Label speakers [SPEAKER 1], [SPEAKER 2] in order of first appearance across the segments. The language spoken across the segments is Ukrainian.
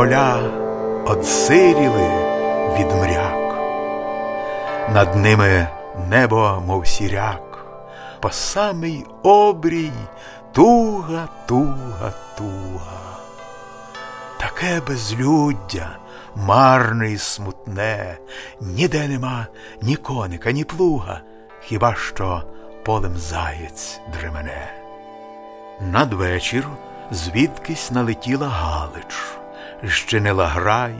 [SPEAKER 1] поля одсиріли від мряк, над ними небо, мов сіряк, по самий обрій туга, туга, туга. Таке безлюддя, марне і смутне, ніде нема ні коника, ні плуга, хіба що полем заєць дремене. Надвечір звідкись налетіла Галич, щинила грай,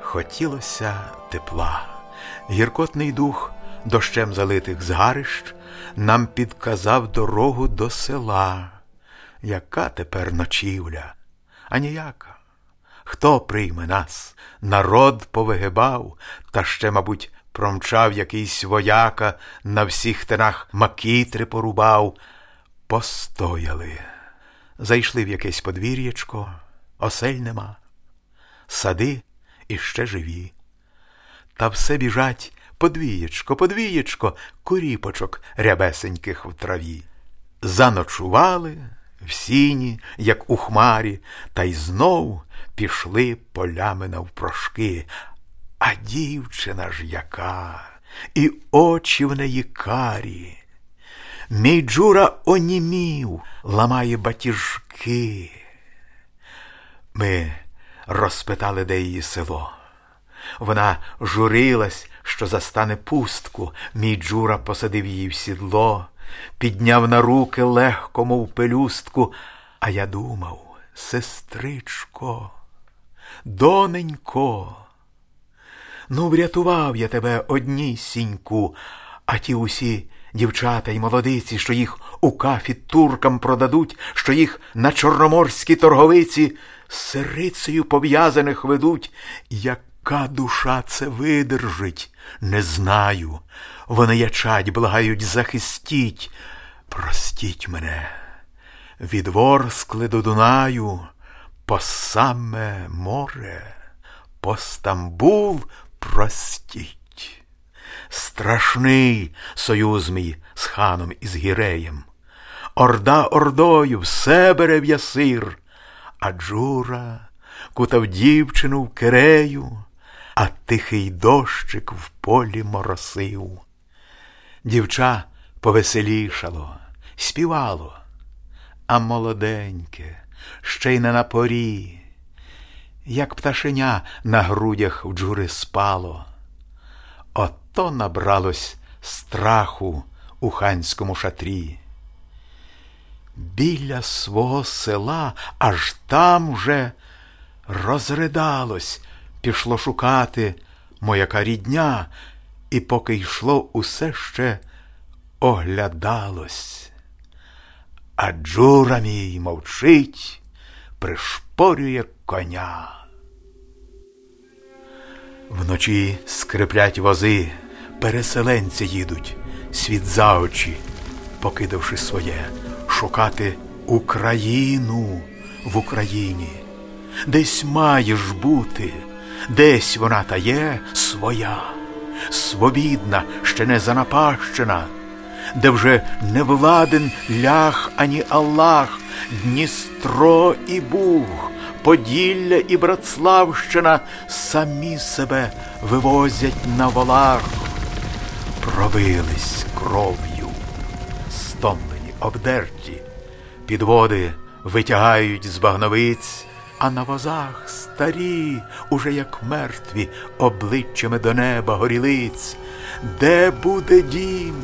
[SPEAKER 1] хотілося тепла, гіркотний дух дощем залитих згарищ нам підказав дорогу до села. Яка тепер ночівля, а ніяка. Хто прийме нас? Народ повигибав, та ще, мабуть, промчав якийсь вояка, на всіх тенах макітри порубав. Постояли, зайшли в якесь подвір'ячко, осель нема, сади іще живі. Та все біжать подвієчко, подвієчко, куріпочок рябесеньких в траві. Заночували в сіні, як у хмарі, та й знов пішли полями навпрошки. А дівчина ж яка, і очі в неї карі. Мій Джура онімів, ламає батіжки. Ми розпитали, де її село. Вона журилась, що застане пустку. Мій Джура посадив її в сідло, підняв на руки легко, мов пелюстку. А я думав, сестричко, доненько, ну, врятував я тебе однісіньку, а ті усі дівчата й молодиці, що їх у кафі туркам продадуть, що їх на чорноморській торговиці сирицею пов'язаних ведуть. Яка душа це видержить, не знаю. Вони ячать, благають, захистіть. Простіть мене, від Ворскли до Дунаю, по саме море, по Стамбул простіть. Страшний союз мій з ханом і з гіреєм. Орда ордою все бере в ясир, а Джура кутав дівчину в кирею, а тихий дощик в полі моросив. Дівча повеселішало, співало, а молоденьке, ще й не на порі, як пташеня на грудях в джури спало. Ото набралось страху у ханському шатрі. Біля свого села аж там вже розридалось, пішло шукати мояка рідня, і поки йшло, усе ще оглядалось. А джура мій мовчить, пришпорює коня. Вночі скриплять вози, переселенці їдуть, світ за очі, покидавши своє, шукати Україну в Україні. Десь маєш бути, десь вона та є своя, свобідна, ще не занапащена, де вже не владен лях ані Аллах, Дністро і Буг. Поділля і Братславщина самі себе вивозять на волах, пробились кров'ю, стомлені, обдерті, підводи витягають з багновиць, а на возах старі, уже як мертві, обличчями до неба горілиць, де буде дім,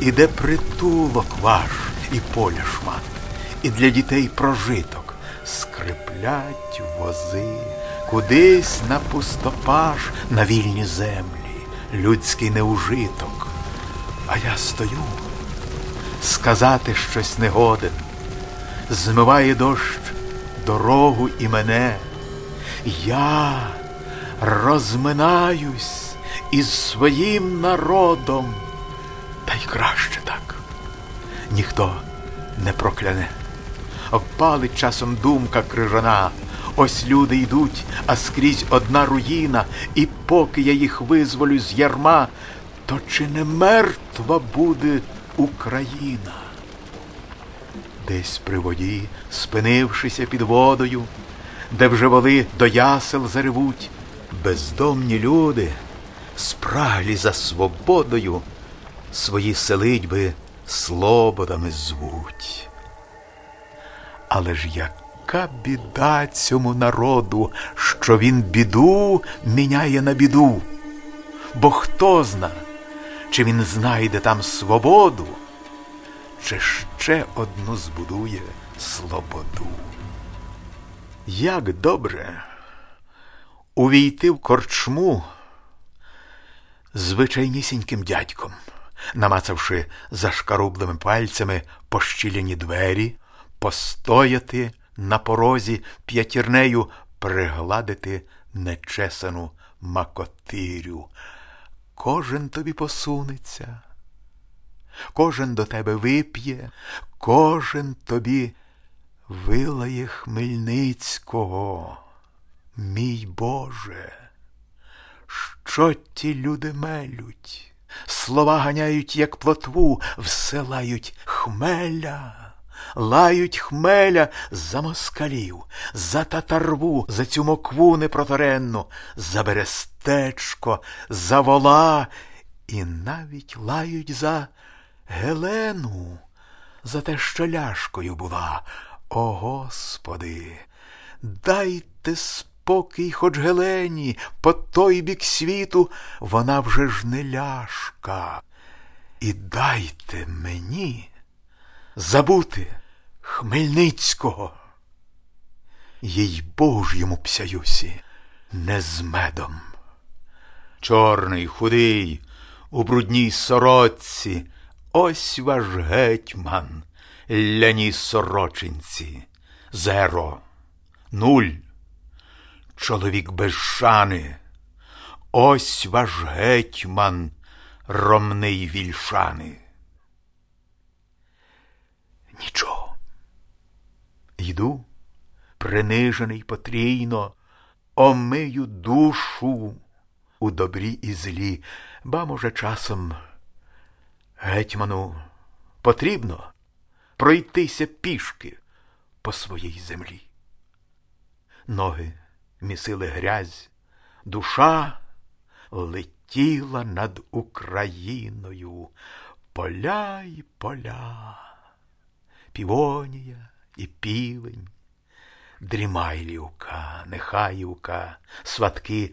[SPEAKER 1] і де притулок ваш, і поля шмат, і для дітей прожиток скриплять вози, кудись на пустопаш, на вільні землі, людський неужиток. А я стою, сказати щось не годен, змиває дощ дорогу і мене. Я розминаюсь із своїм народом, та й краще так ніхто не прокляне обпалить часом думка крижана. Ось люди йдуть, а скрізь одна руїна, і поки я їх визволю з ярма, то чи не мертва буде Україна? Десь при воді, спинившися під водою, де вже воли до ясел заревуть, бездомні люди, спраглі за свободою, свої селитьби слободами звуть. Але ж яка біда цьому народу, що він біду міняє на біду, бо хто зна, чи він знайде там свободу, чи ще одну збудує слободу. Як добре увійти в корчму звичайнісіньким дядьком, намацавши зашкарублими пальцями пощіляні двері, постояти на порозі п'ятірнею, пригладити нечесану макотирю. Кожен тобі посунеться, кожен до тебе вип'є, кожен тобі вилає Хмельницького, мій Боже, що ті люди мелють, слова ганяють, як плотву, всилають хмеля. Лають хмеля за москалів, за татарву, за цю мокву непроторенну, за берестечко, за вола і навіть лають за Гелену, за те, що ляшкою була. О Господи, дайте спокій хоч Гелені, по той бік світу вона вже ж не ляшка. І дайте мені забути Хмельницького. Їй Бож'єму псяюсі, не з медом. Чорний, худий, у брудній сорочці, ось ваш гетьман ляній сорочинці, зеро, нуль, чоловік без шани, ось ваш гетьман, ромний вільшани. Нічого. Йду, принижений потрійно, омию душу у добрі і злі, ба, може, часом гетьману потрібно пройтися пішки по своїй землі. Ноги місили грязь, душа летіла над Україною, поля й поля, півонія і півень, дрімайлівка, нехаївка, сватки,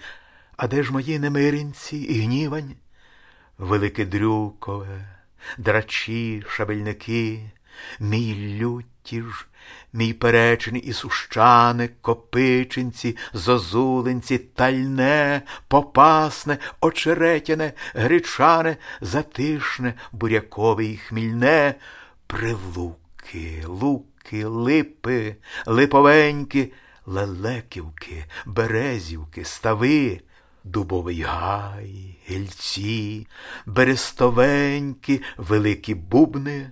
[SPEAKER 1] а де ж мої немиринці і гнівань? Велике дрюкове, драчі, шабельники, Мій лютіж, мій перечень і сущане, копичинці, зозулинці, тальне, попасне, очеретяне, гречане, затишне, бурякове і хмільне, прилуки, луки, липи, липовеньки, лелеківки, березівки, стави. Дубовий гай, гільці, берестовенькі, великі бубни,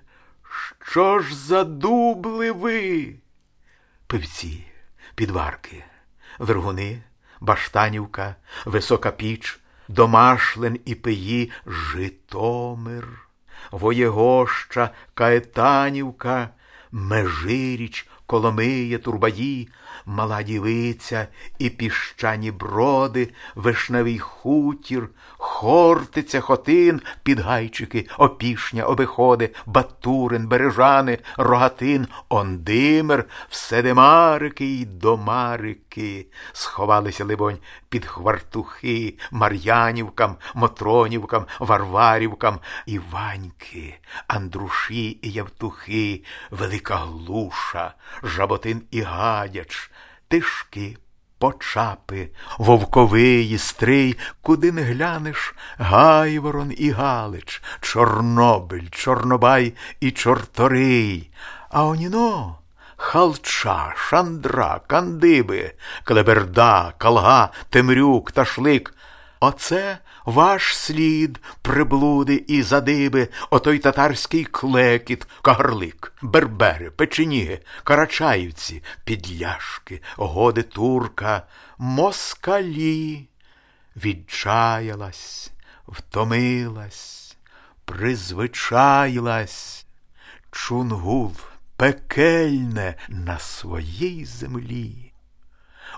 [SPEAKER 1] що ж задубли ви? Пивці, підварки, вергуни, баштанівка, висока піч, домашлен і пиї, Житомир, Воєгоща, Каетанівка, Межиріч, Коломиє, Турбаї, мала дівиця і піщані броди, вишневий хутір, Хортиця, Хотин, Підгайчики, Опішня, Обиходи, Батурин, Бережани, Рогатин, Ондимир, Вседемарики й домарики, сховалися, либонь, під хвартухи, Мар'янівкам, Мотронівкам, Варварівкам, Іваньки, Андруші і Явтухи, Велика Глуша, Жаботин і Гадяч, Тишки, Почапи, вовковий, стрий, куди не глянеш, Гайворон і Галич, Чорнобиль, Чорнобай і Чорторий, а оніно Халча, Шандра, Кандиби, Клеберда, Калга, Темрюк, Ташлик. Оце ваш слід, приблуди і задиби, отой татарський клекіт, кагарлик, бербери, печеніги, карачаївці, підляшки, годи турка, москалі. Відчаялась, втомилась, призвичаїлась, чунгул пекельне на своїй землі.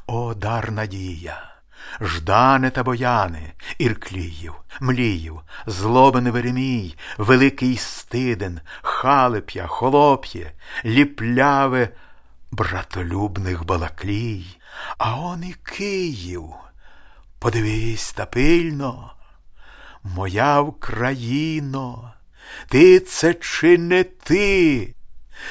[SPEAKER 1] О, дар надія, Ждане та бояни, Іркліїв, Мліїв, злобен Веремій, Великий Стиден, Халеп'я, Холоп'є, Ліпляве, братолюбних балаклій, а он і Київ. Подивись та пильно, моя Вкраїно, ти це чи не ти?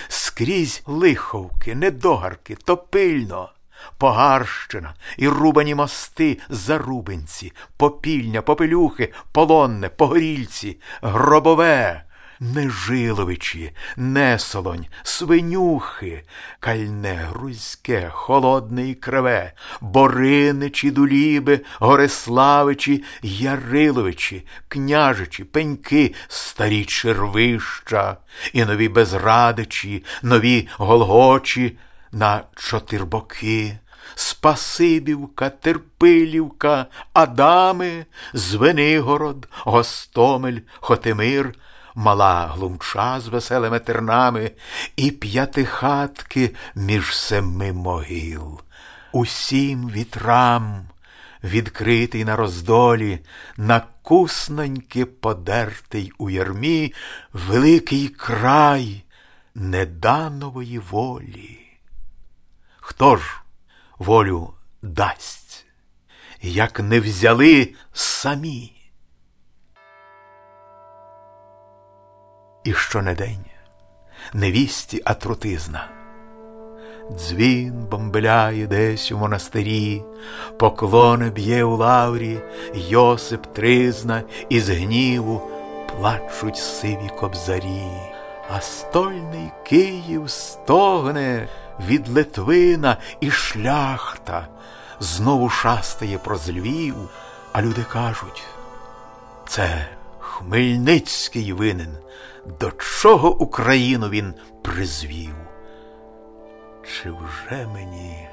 [SPEAKER 1] Скрізь лиховки, недогарки, топильно, Погарщина і рубані мости, зарубинці, попільня, попелюхи, полонне, погорільці, гробове, Нежиловичі, несолонь, свинюхи, кальне, грузьке, холодне і криве, бориничі, дуліби, Гориславичі, Яриловичі, княжичі, пеньки, старі червища, і нові безрадичі, нові голгочі на чотирбоки. Спасибівка, Терпилівка, Адами, Звенигород, Гостомель, Хотимир, мала глумча з веселими тернами і п'ятихатки між семи могил. Усім вітрам, відкритий на роздолі, на кусненьки подертий у ярмі, великий край неданової волі. Хто ж волю дасть, як не взяли самі? І що не день. Невісті атрутизна. Дзвін бомбеляє десь у монастирі, поклони б'є у лаврі, Йосип тризна із гніву плачуть сиві кобзарі, а стольний Київ стогне від Литвина і шляхта. Знову шастає проз Львів, а люди кажуть, це Хмельницький винен до чого Україну він призвів? Чи вже мені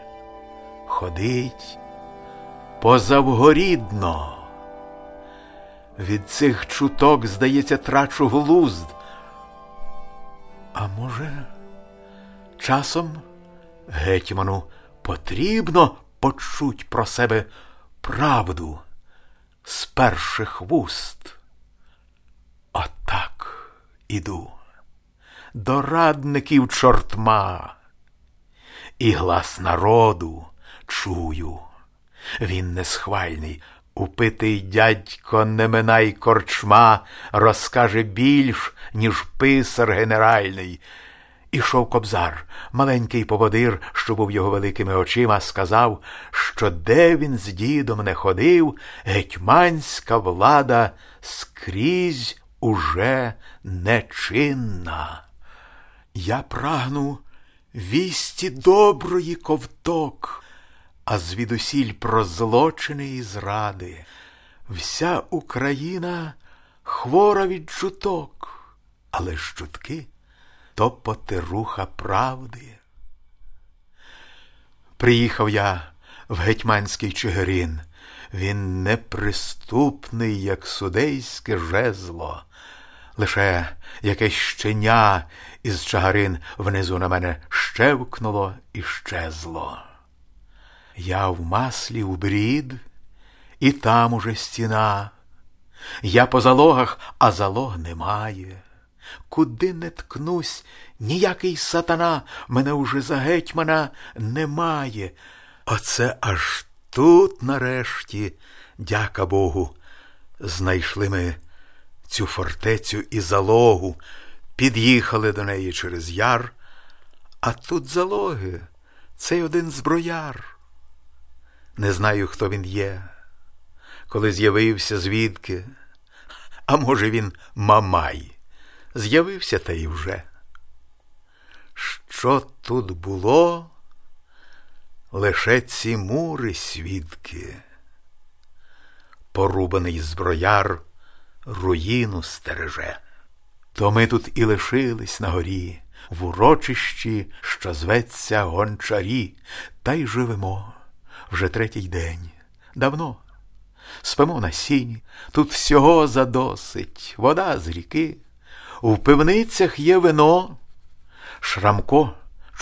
[SPEAKER 1] ходить позавгорідно? Від цих чуток, здається, трачу глузд. А може, часом гетьману потрібно почуть про себе правду з перших вуст? Іду, до радників чортма, і глас народу чую. Він несхвальний, упитий дядько не минай корчма, розкаже більш, ніж писар генеральний. Ішов кобзар, маленький поводир, що був його великими очима, сказав, що де він з дідом не ходив, гетьманська влада скрізь уже нечинна. Я прагну вісті доброї ковток, а звідусіль про злочини і зради. Вся Україна хвора від чуток, але ж чутки то потеруха правди. Приїхав я в гетьманський Чигирин. Він неприступний, як судейське жезло, лише якесь щеня із чагарин внизу на мене щевкнуло і щезло. Я в маслі у брід, і там уже стіна. Я по залогах, а залог немає. Куди не ткнусь, ніякий сатана мене уже за гетьмана немає. Оце аж тут, нарешті, дяка Богу, знайшли ми цю фортецю і залогу, під'їхали до неї через яр, а тут залоги цей один зброяр. Не знаю, хто він є, коли з'явився звідки, а може, він мамай. З'явився та й вже. Що тут було? Лише ці мури свідки, порубаний зброяр руїну стереже. То ми тут і лишились на горі, в урочищі, що зветься гончарі, та й живемо. Вже третій день. Давно. Спимо на сіні, тут всього задосить, вода з ріки, у пивницях є вино. Шрамко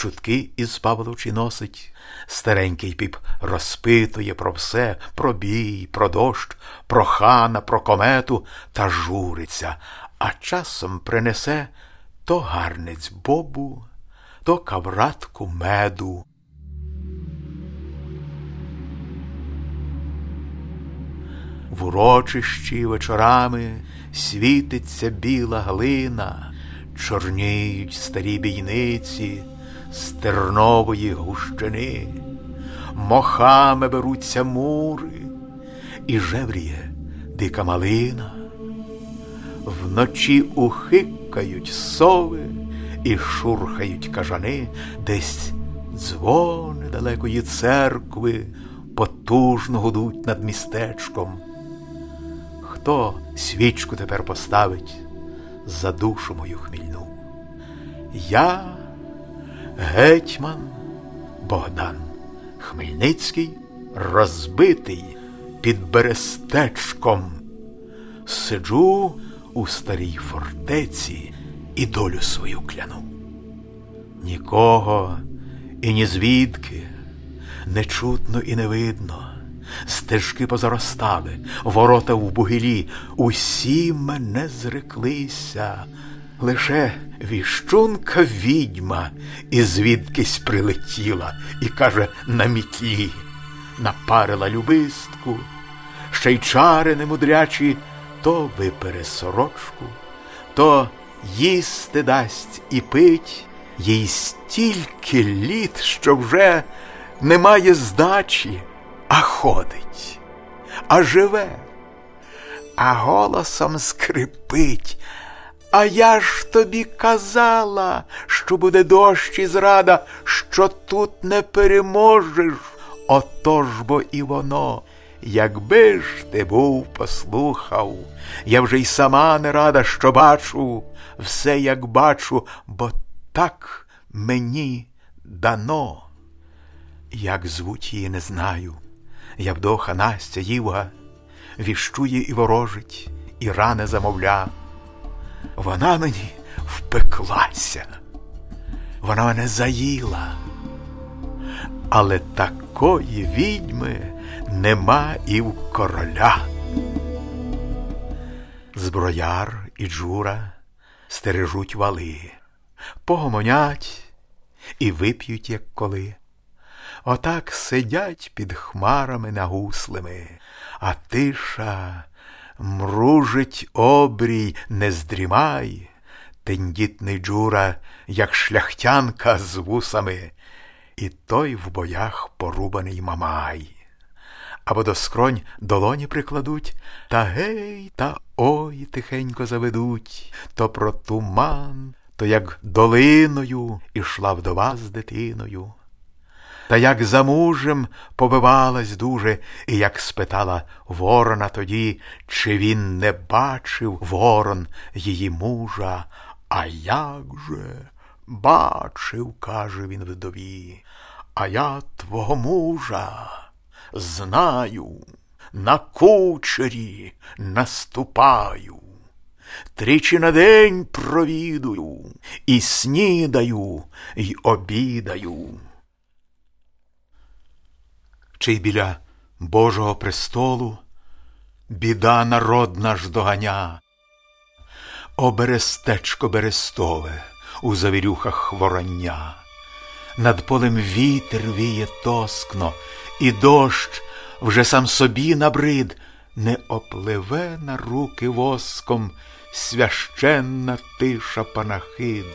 [SPEAKER 1] чутки із Павловичі носить. Старенький піп розпитує про все, про бій, про дощ, про хана, про комету та журиться, а часом принесе то гарниць бобу, то кавратку меду. В урочищі вечорами світиться біла глина, чорніють старі бійниці з тернової гущини, мохами беруться мури, і жевріє дика малина, вночі ухикають сови і шурхають кажани, десь дзвони далекої церкви потужно гудуть над містечком. Хто свічку тепер поставить за душу мою хмільну? Я гетьман Богдан Хмельницький, розбитий під берестечком, сиджу у старій фортеці і долю свою кляну. Нікого і ні звідки не чутно і не видно. Стежки позаростали, ворота в бугілі, усі мене зреклися. Лише віщунка відьма і звідкись прилетіла і каже на мітлі, напарила любистку, ще й чари немудрячі то випере сорочку, то їсти дасть і пить, їй стільки літ, що вже немає здачі, а ходить, а живе, а голосом скрипить. А я ж тобі казала, що буде дощ і зрада, що тут не переможеш. Отож бо і воно, якби ж ти був послухав, я вже й сама не рада, що бачу, все як бачу, бо так мені дано. Як звуть її, не знаю. Явдоха Настя Ївга віщує і ворожить, і ране замовля. Вона мені впеклася, вона мене заїла, але такої відьми нема і в короля. Зброяр і джура стережуть вали, погомонять і вип'ють, як коли. Отак сидять під хмарами нагуслими, а тиша мружить обрій, не здрімай, тендітний джура, як шляхтянка з вусами, і той в боях порубаний мамай. Або до скронь долоні прикладуть, та гей, та ой тихенько заведуть, то про туман, то як долиною ішла вдова з дитиною. Та як за мужем побивалась дуже, і як спитала ворона тоді, чи він не бачив ворон її мужа, а як же бачив, каже він вдові, а я твого мужа знаю, на кучері наступаю. Тричі на день провідую, і снідаю, і обідаю чи й біля Божого престолу біда народна ж доганя. О берестечко берестове у завірюхах ворання, над полем вітер віє тоскно, і дощ вже сам собі набрид, не опливе на руки воском священна тиша панахид,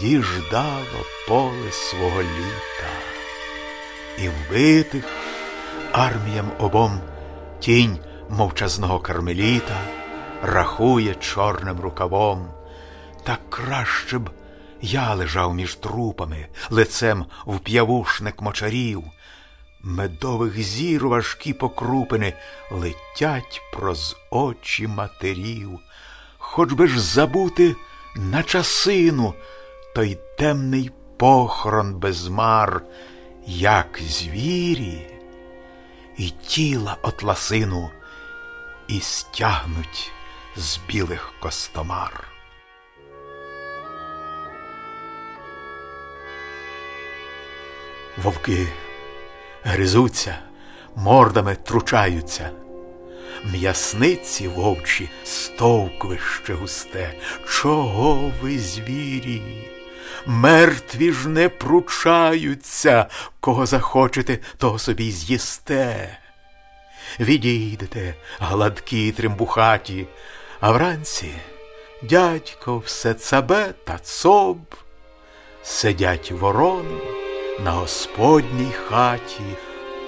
[SPEAKER 1] діждало поле свого літа і вбитих арміям обом тінь мовчазного кармеліта рахує чорним рукавом. Та краще б я лежав між трупами, лицем в п'явушник мочарів. Медових зір важкі покрупини летять проз очі матерів, хоч би ж забути на часину той темний похорон без мар, як звірі, і тіла отласину і стягнуть з білих костомар. Вовки гризуться, мордами тручаються. М'ясниці вовчі стовквище густе. Чого ви, звірі? Мертві ж не пручаються, кого захочете, того собі з'їсте. Відійдете, гладкі трембухаті, а вранці дядько все цабе та цоб, сидять ворони на господній хаті,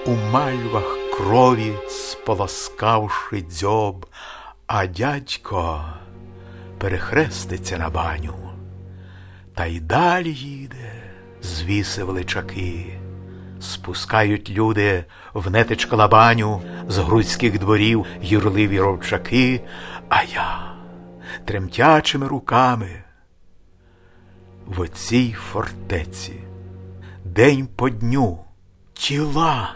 [SPEAKER 1] у мальвах крові сполоскавши дзьоб, а дядько перехреститься на баню, та й далі їде, звіси величаки, спускають люди в нетечка баню з грузьких дворів юрливі ровчаки, а я тремтячими руками в оцій фортеці день по дню тіла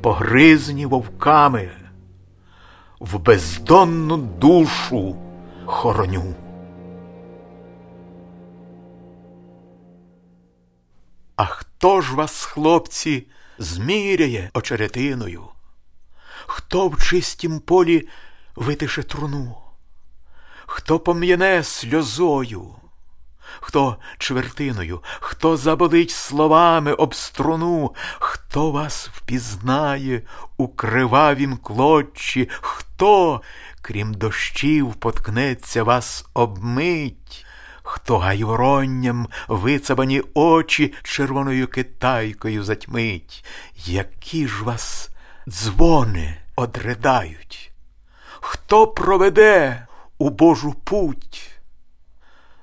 [SPEAKER 1] погризні вовками, в бездонну душу хороню. А хто ж вас, хлопці, зміряє очеретиною? Хто в чистім полі витише труну? Хто пом'яне сльозою? хто чвертиною, хто заболить словами об струну, хто вас впізнає у кривавім клочі, хто, крім дощів, поткнеться вас обмить, хто гайворонням вицабані очі червоною китайкою затьмить, які ж вас дзвони одридають, хто проведе у Божу путь?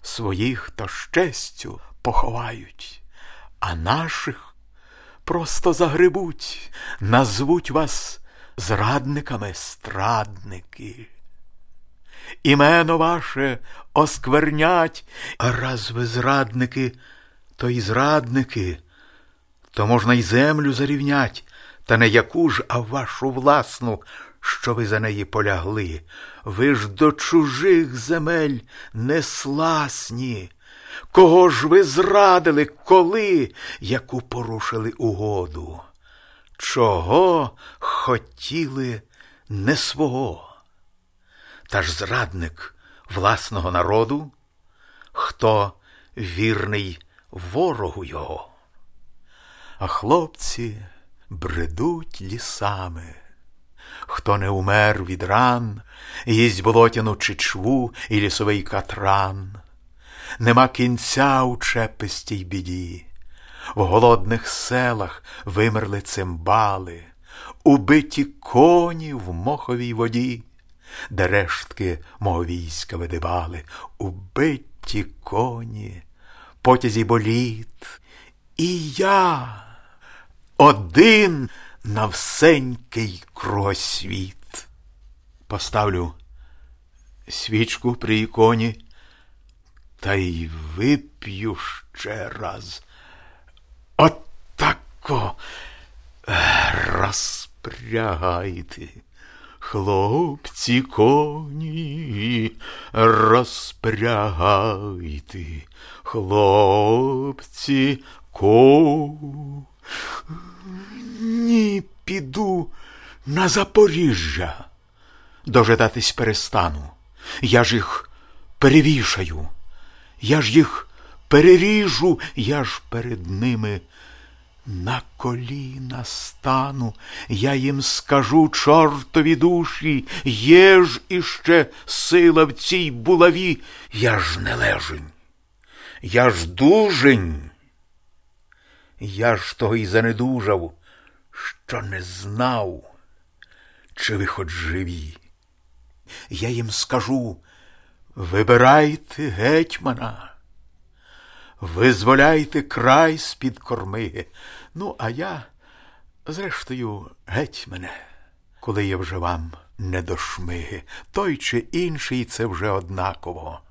[SPEAKER 1] своїх то щастю поховають, а наших просто загребуть, назвуть вас зрадниками страдники. Імено ваше осквернять, а раз ви зрадники, то й зрадники, то можна й землю зарівнять, та не яку ж, а вашу власну, що ви за неї полягли. Ви ж до чужих земель несласні. Кого ж ви зрадили, коли, яку порушили угоду? Чого хотіли не свого? Та ж зрадник власного народу, хто вірний ворогу його? А хлопці бредуть лісами. Хто не умер від ран, їсть болотяну чичву і лісовий катран. Нема кінця у чепистій біді, в голодних селах вимерли цимбали, убиті коні в моховій воді, де рештки мого війська видибали, убиті коні, потязі боліт, і я один на всенький кругосвіт. Поставлю свічку при іконі та й вип'ю ще раз. Отако розпрягайте, хлопці коні, розпрягайте, хлопці коні. Ні, піду на Запоріжжя. Дожидатись перестану. Я ж їх перевішаю, я ж їх переріжу, я ж перед ними на коліна стану, я їм скажу чортові душі, є ж іще сила в цій булаві, я ж не лежень, я ж дужень. Я ж того й занедужав, що не знав, чи ви хоч живі. Я їм скажу вибирайте гетьмана, визволяйте край з-під корми. Ну, а я, зрештою, геть мене, коли я вже вам не до шмиги. Той чи інший це вже однаково,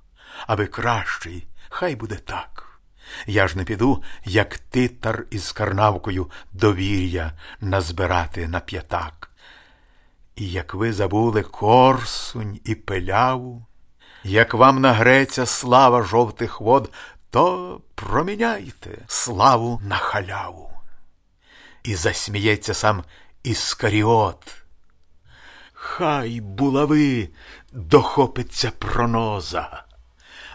[SPEAKER 1] аби кращий, хай буде так. Я ж не піду, як титар із карнавкою довір'я назбирати на п'ятак. І як ви забули корсунь і пиляву, як вам нагреться слава жовтих вод, то проміняйте славу на халяву. і засміється сам Іскаріот. Хай булави дохопиться проноза,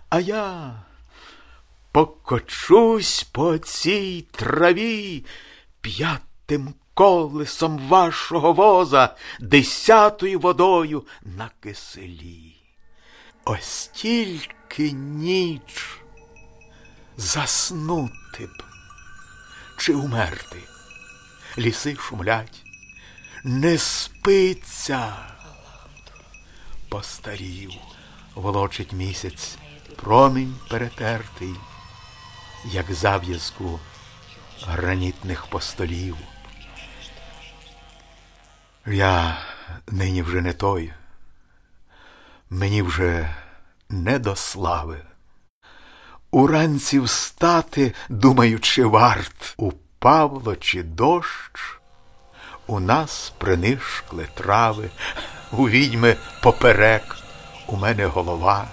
[SPEAKER 1] а я покочусь по цій траві п'ятим колесом вашого воза, десятою водою на киселі. Ось тільки ніч заснути б чи умерти. Ліси шумлять, не спиться. Постарів, волочить місяць, промінь перетертий, як зав'язку гранітних постолів. Я нині вже не той, мені вже не до слави. Уранці встати, думаючи, варт, упавло чи дощ, у нас принишкли трави, у відьми поперек, у мене голова,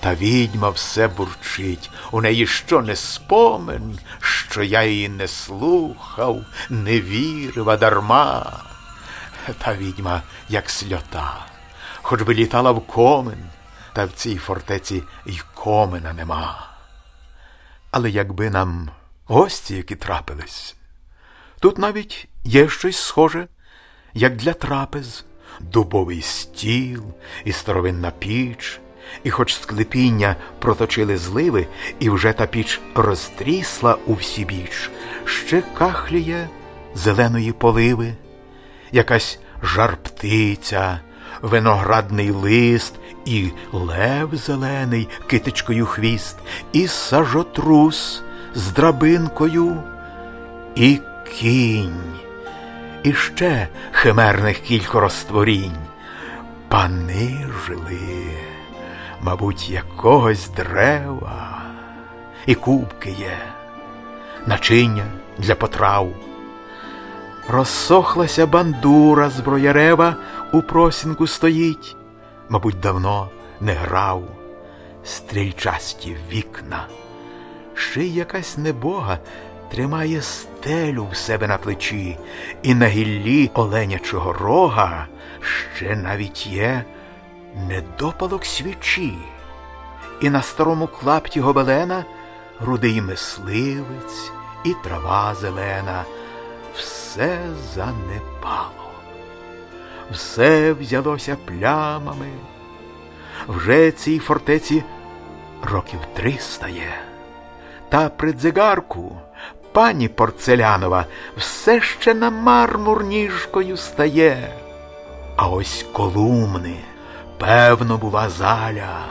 [SPEAKER 1] та відьма все бурчить, у неї що не спомин, що я її не слухав, не вірив, а дарма. Та відьма, як сльота, хоч би літала в комин, та в цій фортеці й комина нема. Але якби нам гості, які трапились, тут навіть є щось схоже, як для трапез, дубовий стіл і старовинна піч, і хоч склепіння проточили зливи, і вже та піч розтрісла у всі біч, ще кахліє зеленої поливи, якась жар-птиця, виноградний лист, і лев зелений китичкою хвіст, і сажотрус з драбинкою, і кінь, і ще химерних кілько розтворінь. Пани жили, мабуть, якогось дерева, і кубки є, начиння для потрав. Розсохлася бандура зброярева у просінку стоїть, мабуть, давно не грав, стрільчасті вікна, ще й якась небога тримає стелю в себе на плечі, і на гіллі оленячого рога ще навіть є недопалок свічі, і на старому клапті гобелена рудий мисливець і трава зелена. Все занепало, все взялося плямами. Вже цій фортеці років триста є. Та при дзигарку пані Порцелянова все ще на мармур ніжкою стає. А ось колумни, певно, була заля,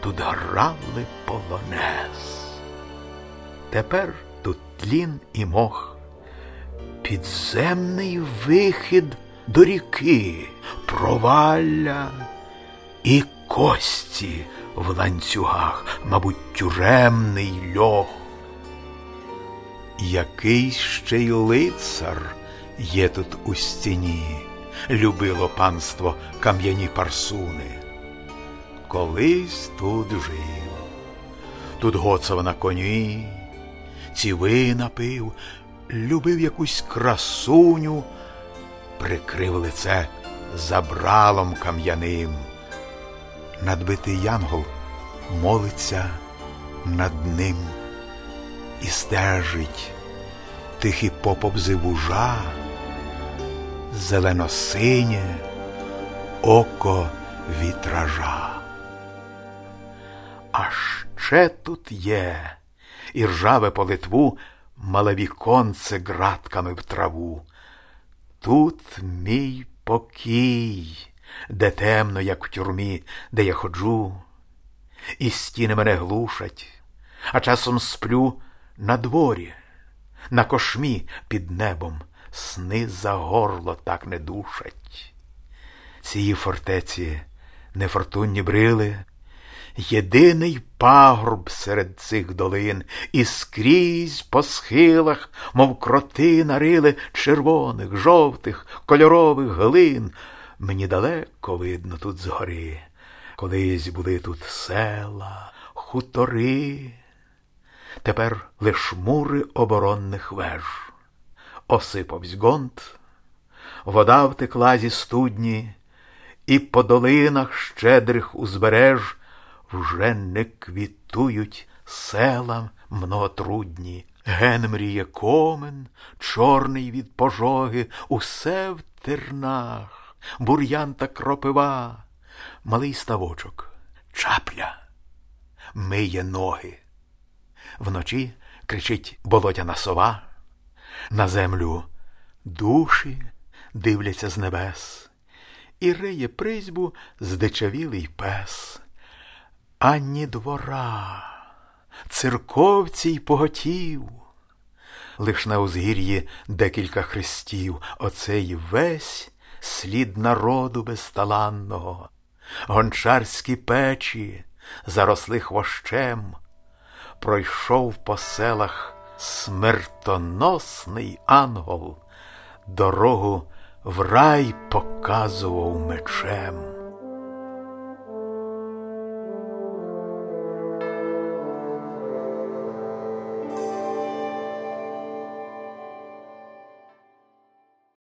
[SPEAKER 1] тут грали полонез. Тепер тут тлін і мох підземний вихід до ріки, провалля і кості в ланцюгах, мабуть, тюремний льох. Якийсь ще й лицар є тут у стіні, любило панство кам'яні парсуни. Колись тут жив, тут гоцав на коні, ціви напив, любив якусь красуню, прикрив лице забралом кам'яним. Надбитий янгол молиться над ним і стежить тихий поповзи вужа, зелено-синє око вітража. А ще тут є і ржаве по Литву мале віконце ґратками в траву. Тут мій покій, де темно, як в тюрмі, де я ходжу, і стіни мене глушать, а часом сплю на дворі, на кошмі під небом сни за горло так не душать. Цієї фортеці нефортунні брили, єдиний пагорб серед цих долин, і скрізь по схилах, мов кроти нарили червоних, жовтих, кольорових глин. Мені далеко видно тут згори. Колись були тут села, хутори, тепер лиш мури оборонних веж. осипавсь гонт, вода втекла зі студні, і по долинах щедрих узбереж вже не квітують села многотрудні. Ген мріє комен, чорний від пожоги, усе в тернах, бур'ян та кропива, малий ставочок, чапля, миє ноги. Вночі кричить болотяна сова, на землю душі дивляться з небес, і риє призьбу здичавілий пес, ані двора, церковці й поготів. Лиш на узгір'ї декілька хрестів, оцей весь слід народу безталанного, гончарські печі заросли хвощем, пройшов по селах смертоносний ангел, дорогу в рай показував мечем.